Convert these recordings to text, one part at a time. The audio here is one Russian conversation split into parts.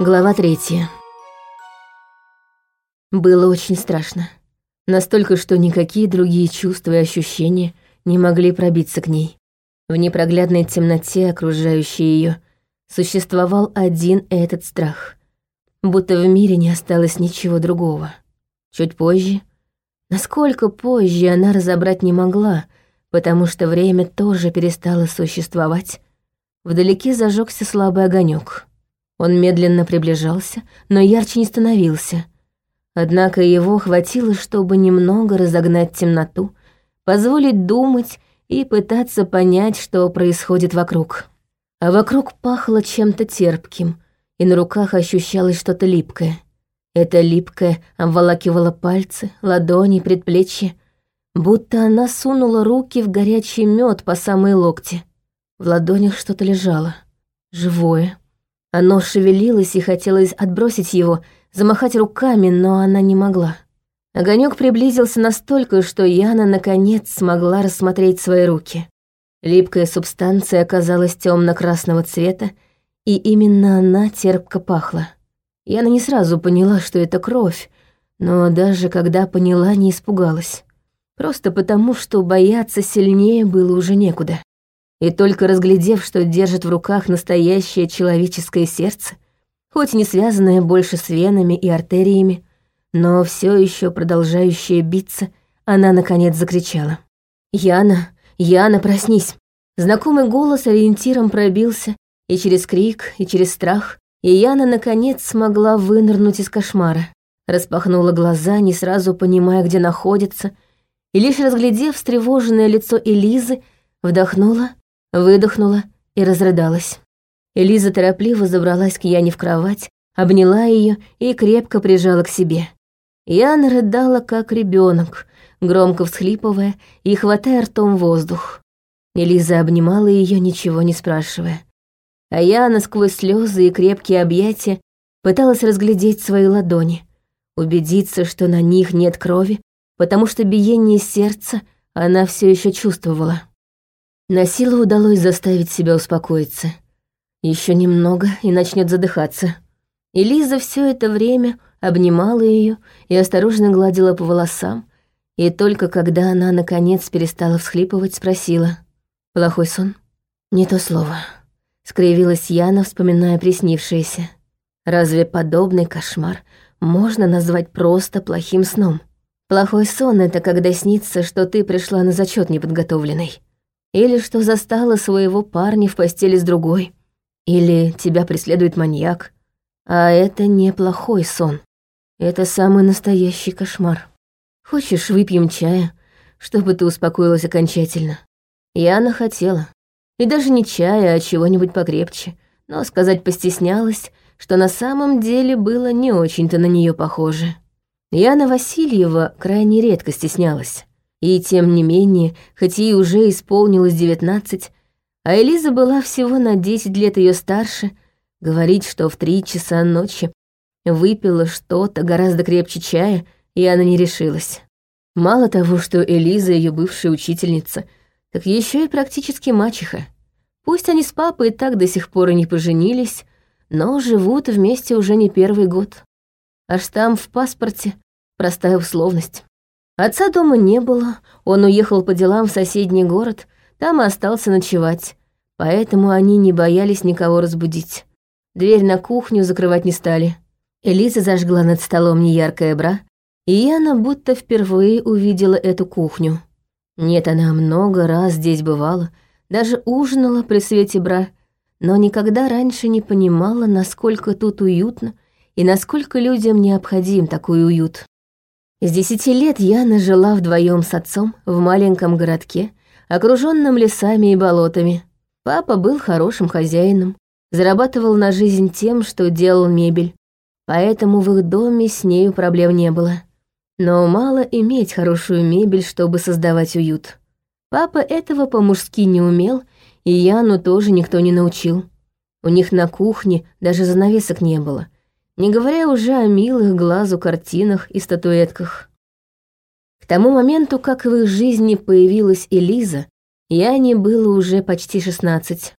Глава третья. Было очень страшно. Настолько, что никакие другие чувства и ощущения не могли пробиться к ней. В непроглядной темноте, окружающей ее, существовал один этот страх. Будто в мире не осталось ничего другого. Чуть позже, насколько позже она разобрать не могла, потому что время тоже перестало существовать, вдалеке зажегся слабый огонек. Он медленно приближался, но ярче не становился. Однако его хватило, чтобы немного разогнать темноту, позволить думать и пытаться понять, что происходит вокруг. А вокруг пахло чем-то терпким, и на руках ощущалось что-то липкое. Это липкое обволакивало пальцы, ладони, предплечья, будто она сунула руки в горячий мед по самые локти. В ладонях что-то лежало, живое, оно шевелилось и хотелось отбросить его, замахать руками, но она не могла. Огонек приблизился настолько, что Яна наконец смогла рассмотреть свои руки. Липкая субстанция оказалась темно-красного цвета, и именно она терпко пахла. Яна не сразу поняла, что это кровь, но даже когда поняла, не испугалась. Просто потому, что бояться сильнее было уже некуда. И только разглядев, что держит в руках настоящее человеческое сердце, хоть не связанное больше с венами и артериями, но все еще продолжающее биться, она наконец закричала. «Яна, Яна, проснись!» Знакомый голос ориентиром пробился и через крик, и через страх, и Яна наконец смогла вынырнуть из кошмара. Распахнула глаза, не сразу понимая, где находится, и лишь разглядев встревоженное лицо Элизы, вдохнула выдохнула и разрыдалась. Элиза торопливо забралась к Яне в кровать, обняла ее и крепко прижала к себе. Яна рыдала, как ребенок, громко всхлипывая и хватая ртом воздух. Элиза обнимала ее, ничего не спрашивая. А Яна сквозь слезы и крепкие объятия пыталась разглядеть свои ладони, убедиться, что на них нет крови, потому что биение сердца она все еще чувствовала. На силу удалось заставить себя успокоиться. Еще немного и начнет задыхаться. И Лиза все это время обнимала ее и осторожно гладила по волосам, и только когда она, наконец, перестала всхлипывать, спросила. «Плохой сон?» «Не то слово», — скривилась Яна, вспоминая приснившееся. «Разве подобный кошмар можно назвать просто плохим сном? Плохой сон — это когда снится, что ты пришла на зачет неподготовленной. Или что застала своего парня в постели с другой. Или тебя преследует маньяк. А это неплохой сон. Это самый настоящий кошмар. Хочешь, выпьем чая, чтобы ты успокоилась окончательно? Яна хотела. И даже не чая, а чего-нибудь покрепче. Но сказать постеснялась, что на самом деле было не очень-то на нее похоже. Яна Васильева крайне редко стеснялась. И тем не менее, хоть ей уже исполнилось девятнадцать, а Элиза была всего на десять лет ее старше, говорить, что в три часа ночи выпила что-то гораздо крепче чая, и она не решилась. Мало того, что Элиза ее бывшая учительница, так еще и практически мачеха. Пусть они с папой так до сих пор и не поженились, но живут вместе уже не первый год. А штамп в паспорте — простая условность. Отца дома не было, он уехал по делам в соседний город, там и остался ночевать, поэтому они не боялись никого разбудить. Дверь на кухню закрывать не стали. Элиза зажгла над столом неяркое бра, и Яна будто впервые увидела эту кухню. Нет, она много раз здесь бывала, даже ужинала при свете бра, но никогда раньше не понимала, насколько тут уютно и насколько людям необходим такой уют. С десяти лет Яна жила вдвоем с отцом в маленьком городке, окруженном лесами и болотами. Папа был хорошим хозяином, зарабатывал на жизнь тем, что делал мебель, поэтому в их доме с нею проблем не было. Но мало иметь хорошую мебель, чтобы создавать уют. Папа этого по-мужски не умел, и Яну тоже никто не научил. У них на кухне даже занавесок не было — не говоря уже о милых глазу картинах и статуэтках. К тому моменту, как в их жизни появилась Элиза, Яне было уже почти шестнадцать.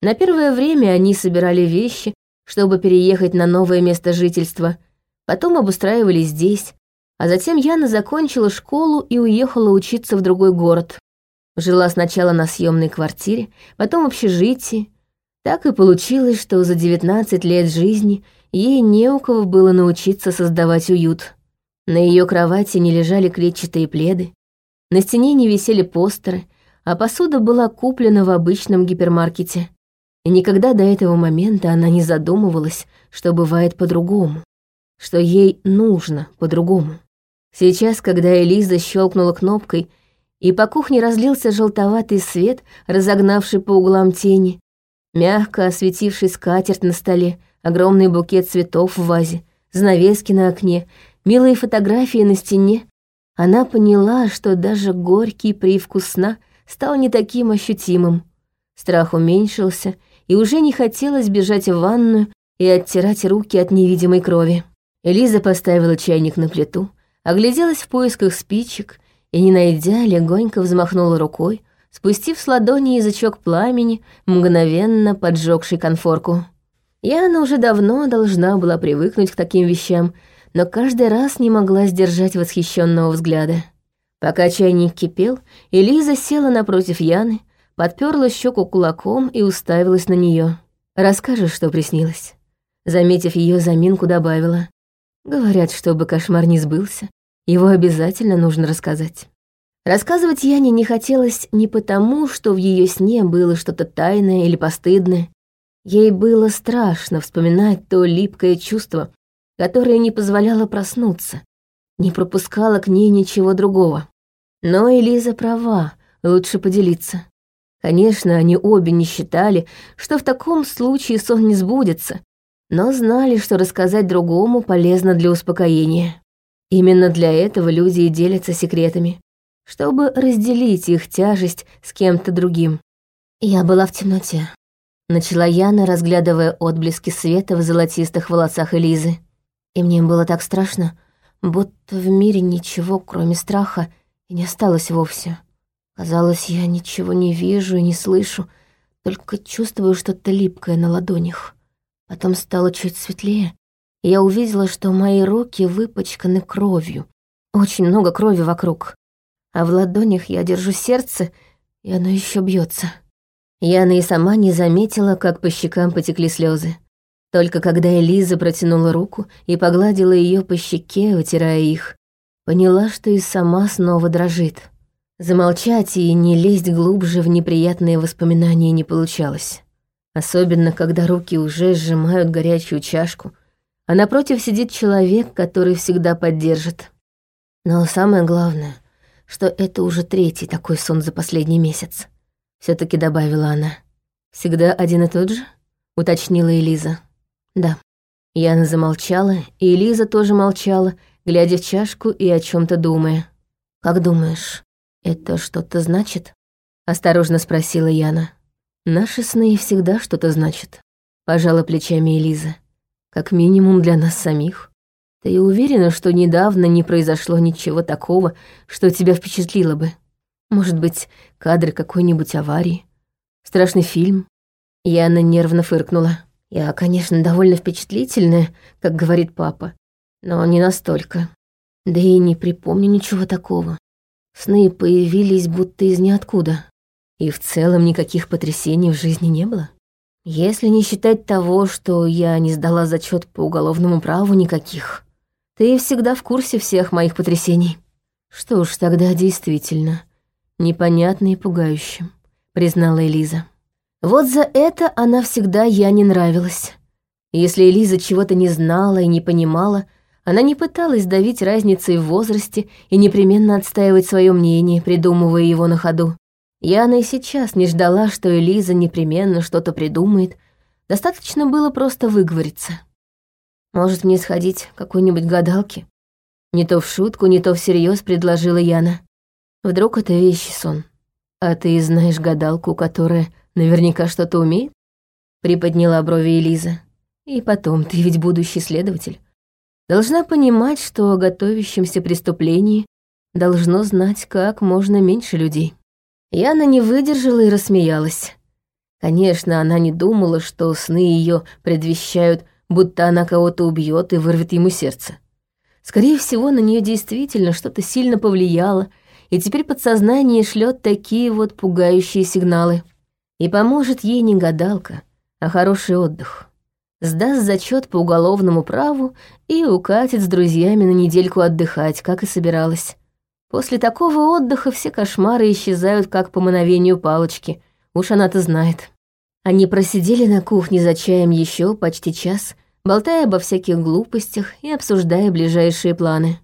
На первое время они собирали вещи, чтобы переехать на новое место жительства, потом обустраивались здесь, а затем Яна закончила школу и уехала учиться в другой город. Жила сначала на съемной квартире, потом в общежитии. Так и получилось, что за 19 лет жизни ей не у кого было научиться создавать уют. На ее кровати не лежали клетчатые пледы, на стене не висели постеры, а посуда была куплена в обычном гипермаркете. И никогда до этого момента она не задумывалась, что бывает по-другому, что ей нужно по-другому. Сейчас, когда Элиза щелкнула кнопкой — и по кухне разлился желтоватый свет, разогнавший по углам тени, мягко осветивший скатерть на столе, огромный букет цветов в вазе, занавески на окне, милые фотографии на стене. Она поняла, что даже горький привкус сна стал не таким ощутимым. Страх уменьшился, и уже не хотелось бежать в ванную и оттирать руки от невидимой крови. Элиза поставила чайник на плиту, огляделась в поисках спичек и, не найдя, легонько взмахнула рукой, спустив с ладони язычок пламени, мгновенно поджегший конфорку. Яна уже давно должна была привыкнуть к таким вещам, но каждый раз не могла сдержать восхищенного взгляда. Пока чайник кипел, Элиза села напротив Яны, подперла щеку кулаком и уставилась на нее. «Расскажешь, что приснилось?» Заметив ее заминку, добавила. «Говорят, чтобы кошмар не сбылся, его обязательно нужно рассказать. Рассказывать Яне не хотелось не потому, что в ее сне было что-то тайное или постыдное. Ей было страшно вспоминать то липкое чувство, которое не позволяло проснуться, не пропускало к ней ничего другого. Но Элиза права, лучше поделиться. Конечно, они обе не считали, что в таком случае сон не сбудется, но знали, что рассказать другому полезно для успокоения. Именно для этого люди и делятся секретами, чтобы разделить их тяжесть с кем-то другим. Я была в темноте. Начала Яна, разглядывая отблески света в золотистых волосах Элизы. И мне было так страшно, будто в мире ничего, кроме страха, и не осталось вовсе. Казалось, я ничего не вижу и не слышу, только чувствую что-то липкое на ладонях. Потом стало чуть светлее, я увидела, что мои руки выпачканы кровью. Очень много крови вокруг. А в ладонях я держу сердце, и оно еще бьется. Яна и сама не заметила, как по щекам потекли слезы. Только когда Элиза протянула руку и погладила ее по щеке, вытирая их, поняла, что и сама снова дрожит. Замолчать и не лезть глубже в неприятные воспоминания не получалось. Особенно, когда руки уже сжимают горячую чашку — а напротив сидит человек, который всегда поддержит. Но самое главное, что это уже третий такой сон за последний месяц. Все таки добавила она. «Всегда один и тот же?» — уточнила Элиза. «Да». Яна замолчала, и Элиза тоже молчала, глядя в чашку и о чем то думая. «Как думаешь, это что-то значит?» — осторожно спросила Яна. «Наши сны всегда что-то значат», — пожала плечами Элиза. Как минимум для нас самих. Ты уверена, что недавно не произошло ничего такого, что тебя впечатлило бы? Может быть, кадры какой-нибудь аварии? Страшный фильм?» Яна нервно фыркнула. «Я, конечно, довольно впечатлительная, как говорит папа, но не настолько. Да и не припомню ничего такого. Сны появились будто из ниоткуда. И в целом никаких потрясений в жизни не было. Если не считать того, что я не сдала зачет по уголовному праву никаких, ты всегда в курсе всех моих потрясений. Что уж тогда действительно непонятно и пугающе, признала Элиза. Вот за это она всегда я не нравилась. Если Элиза чего-то не знала и не понимала, она не пыталась давить разницей в возрасте и непременно отстаивать свое мнение, придумывая его на ходу. Яна и сейчас не ждала, что Элиза непременно что-то придумает. Достаточно было просто выговориться. «Может, мне сходить к какой-нибудь гадалке?» Не то в шутку, не то всерьез предложила Яна. «Вдруг это вещий сон? А ты знаешь гадалку, которая наверняка что-то умеет?» Приподняла брови Элиза. «И потом, ты ведь будущий следователь. Должна понимать, что о готовящемся преступлении должно знать как можно меньше людей». Яна не выдержала и рассмеялась. Конечно, она не думала, что сны ее предвещают, будто она кого-то убьет и вырвет ему сердце. Скорее всего, на нее действительно что-то сильно повлияло, и теперь подсознание шлет такие вот пугающие сигналы. И поможет ей не гадалка, а хороший отдых. Сдаст зачет по уголовному праву и укатит с друзьями на недельку отдыхать, как и собиралась. После такого отдыха все кошмары исчезают, как по мановению палочки. Уж она-то знает. Они просидели на кухне за чаем еще почти час, болтая обо всяких глупостях и обсуждая ближайшие планы.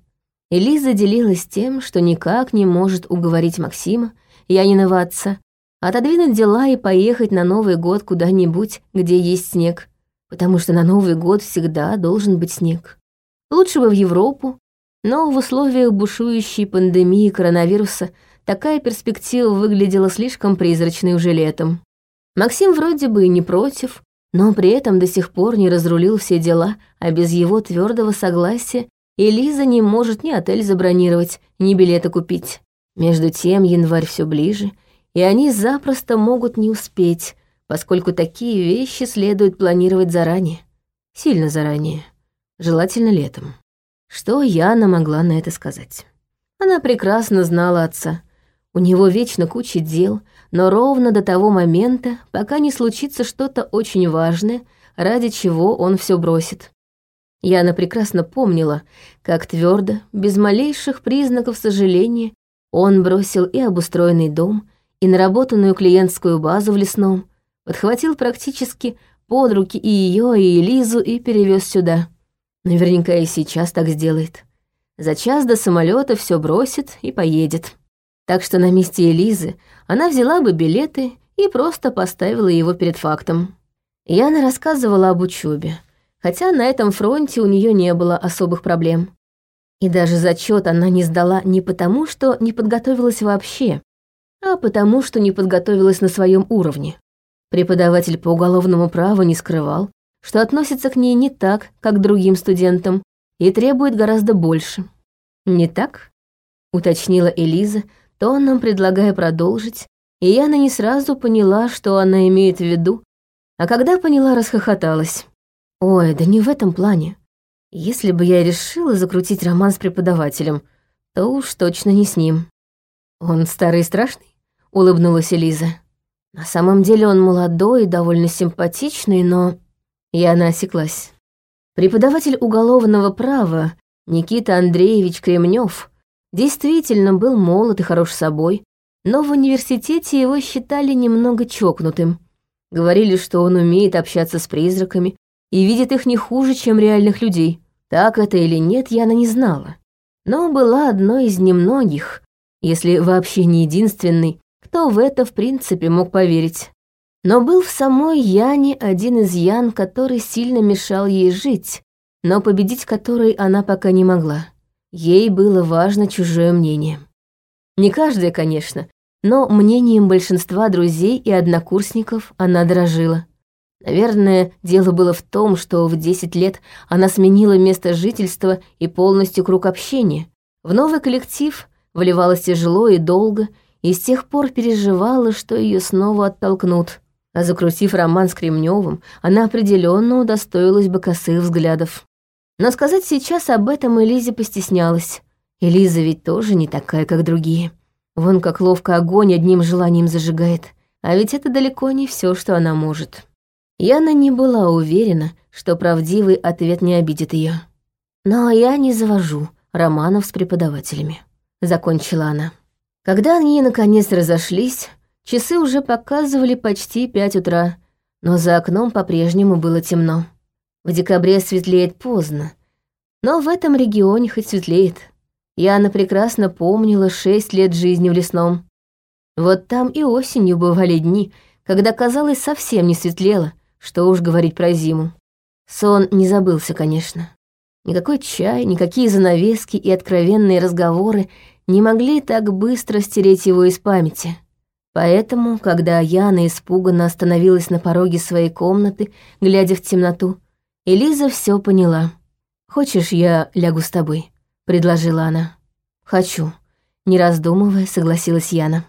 Элиза делилась тем, что никак не может уговорить Максима, Яниного отца, отодвинуть дела и поехать на Новый год куда-нибудь, где есть снег, потому что на Новый год всегда должен быть снег. Лучше бы в Европу, но в условиях бушующей пандемии коронавируса такая перспектива выглядела слишком призрачной уже летом. Максим вроде бы и не против, но при этом до сих пор не разрулил все дела, а без его твердого согласия Элиза не может ни отель забронировать, ни билеты купить. Между тем январь все ближе, и они запросто могут не успеть, поскольку такие вещи следует планировать заранее. Сильно заранее. Желательно летом. Что Яна могла на это сказать? Она прекрасно знала отца. У него вечно куча дел, но ровно до того момента, пока не случится что-то очень важное, ради чего он все бросит. Яна прекрасно помнила, как твердо, без малейших признаков сожаления, он бросил и обустроенный дом, и наработанную клиентскую базу в лесном, подхватил практически под руки и ее, и Элизу и перевез сюда. Наверняка и сейчас так сделает. За час до самолета все бросит и поедет. Так что на месте Элизы она взяла бы билеты и просто поставила его перед фактом. Яна рассказывала об учебе, хотя на этом фронте у нее не было особых проблем. И даже зачет она не сдала не потому, что не подготовилась вообще, а потому, что не подготовилась на своем уровне. Преподаватель по уголовному праву не скрывал, что относится к ней не так, как к другим студентам, и требует гораздо больше. «Не так?» — уточнила Элиза, тоном предлагая продолжить, и Яна не сразу поняла, что она имеет в виду, а когда поняла, расхохоталась. «Ой, да не в этом плане. Если бы я решила закрутить роман с преподавателем, то уж точно не с ним». «Он старый и страшный?» — улыбнулась Элиза. «На самом деле он молодой и довольно симпатичный, но...» И она осеклась. Преподаватель уголовного права Никита Андреевич Кремнев действительно был молод и хорош собой, но в университете его считали немного чокнутым. Говорили, что он умеет общаться с призраками и видит их не хуже, чем реальных людей. Так это или нет, Яна не знала. Но была одной из немногих, если вообще не единственной, кто в это в принципе мог поверить. Но был в самой Яне один из Ян, который сильно мешал ей жить, но победить который она пока не могла. Ей было важно чужое мнение. Не каждое, конечно, но мнением большинства друзей и однокурсников она дорожила. Наверное, дело было в том, что в 10 лет она сменила место жительства и полностью круг общения. В новый коллектив вливалась тяжело и долго, и с тех пор переживала, что ее снова оттолкнут. А закрутив роман с Кремневым, она определенно удостоилась бы косых взглядов. Но сказать сейчас об этом Элизе постеснялась. Элиза ведь тоже не такая, как другие. Вон как ловко огонь одним желанием зажигает. А ведь это далеко не все, что она может. Яна не была уверена, что правдивый ответ не обидит ее. Но я не завожу романов с преподавателями. Закончила она. Когда они наконец разошлись, часы уже показывали почти пять утра, но за окном по-прежнему было темно. В декабре светлеет поздно, но в этом регионе хоть светлеет. Яна прекрасно помнила шесть лет жизни в лесном. Вот там и осенью бывали дни, когда, казалось, совсем не светлело, что уж говорить про зиму. Сон не забылся, конечно. Никакой чай, никакие занавески и откровенные разговоры не могли так быстро стереть его из памяти. Поэтому, когда Яна испуганно остановилась на пороге своей комнаты, глядя в темноту, Элиза все поняла. «Хочешь, я лягу с тобой?» — предложила она. «Хочу», — не раздумывая, согласилась Яна.